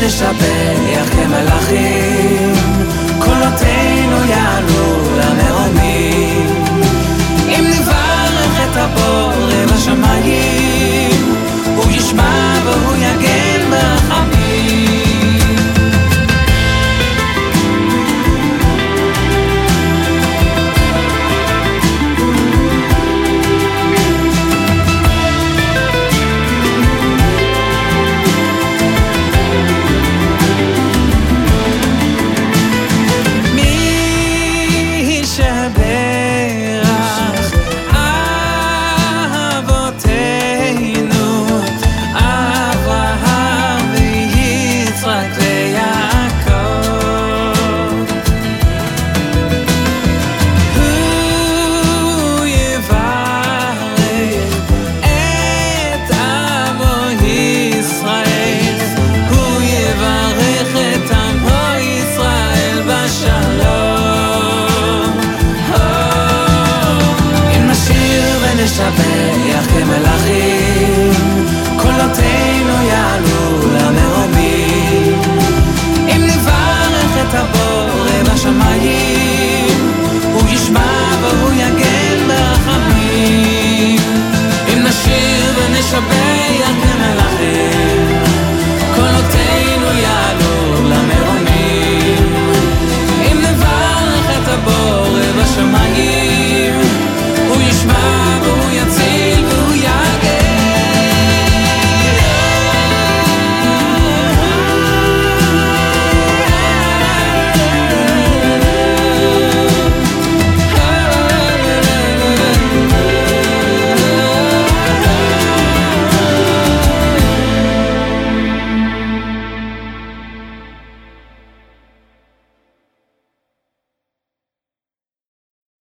ונשבח כמלאכים,